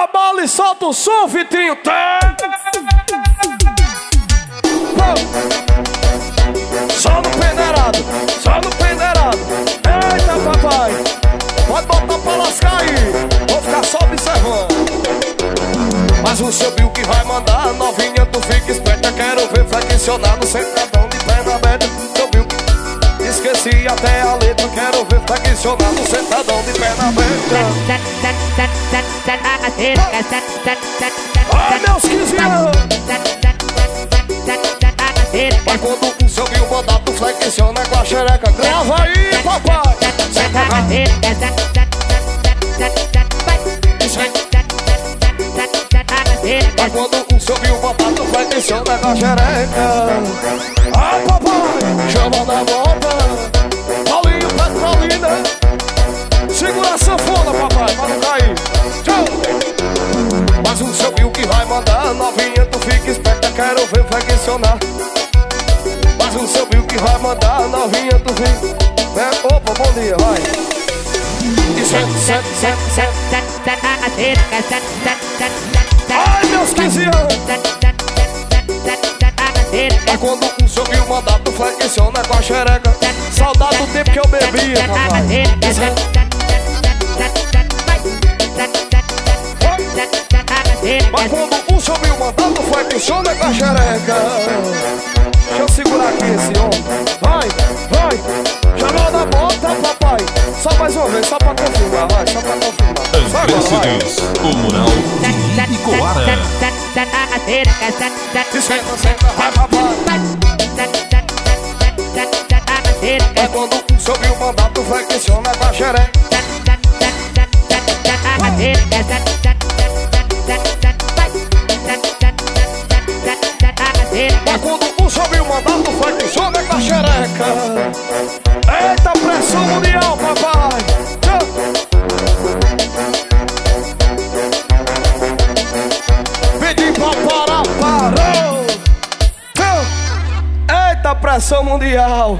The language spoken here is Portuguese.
a bola e solta o som, Vitinho. Só no peneirado, só no peneirado. Eita, papai. Pode botar pra lascar aí. Vou ficar só observando. Mas o seu Bill que vai mandar Novinha, tu fica esperta Quero ver flexionado Sentadão esqueci até a letra Quero ver flexionado Sentadão de perna aberta. Ai, meus 15 anos. Mas quando o seu Bill mandar Tu flexiona com a xereca Grava aí, papai. Mas quando o seu viu tu flexiona com a xereca Novinha tu fica esperta, quero ver flexionar. Mas o seu viu que vai mandar Novinha tu fica é, Opa, bom dia, vai. Ai, meus 15 anos. Mas quando o seu viu mandar tu flexiona com a xereca. Saudade do tempo que eu bebia, papai Mas quando o seu viu mandar tu flexiona com a xereca. Deixa eu segurar aqui esse homem. Vai, vai. Chamou da bota, papai. Só mais uma vez, só pra confirmar, vai, só pra confirmar. Só agora, vai o mural de Icoara. Senta, senta, vai, papai. Mas quando o seu viu mandar tu flexiona com a xereca Eita pressão mundial, papai. Pedi parar, parou. Eita pressão mundial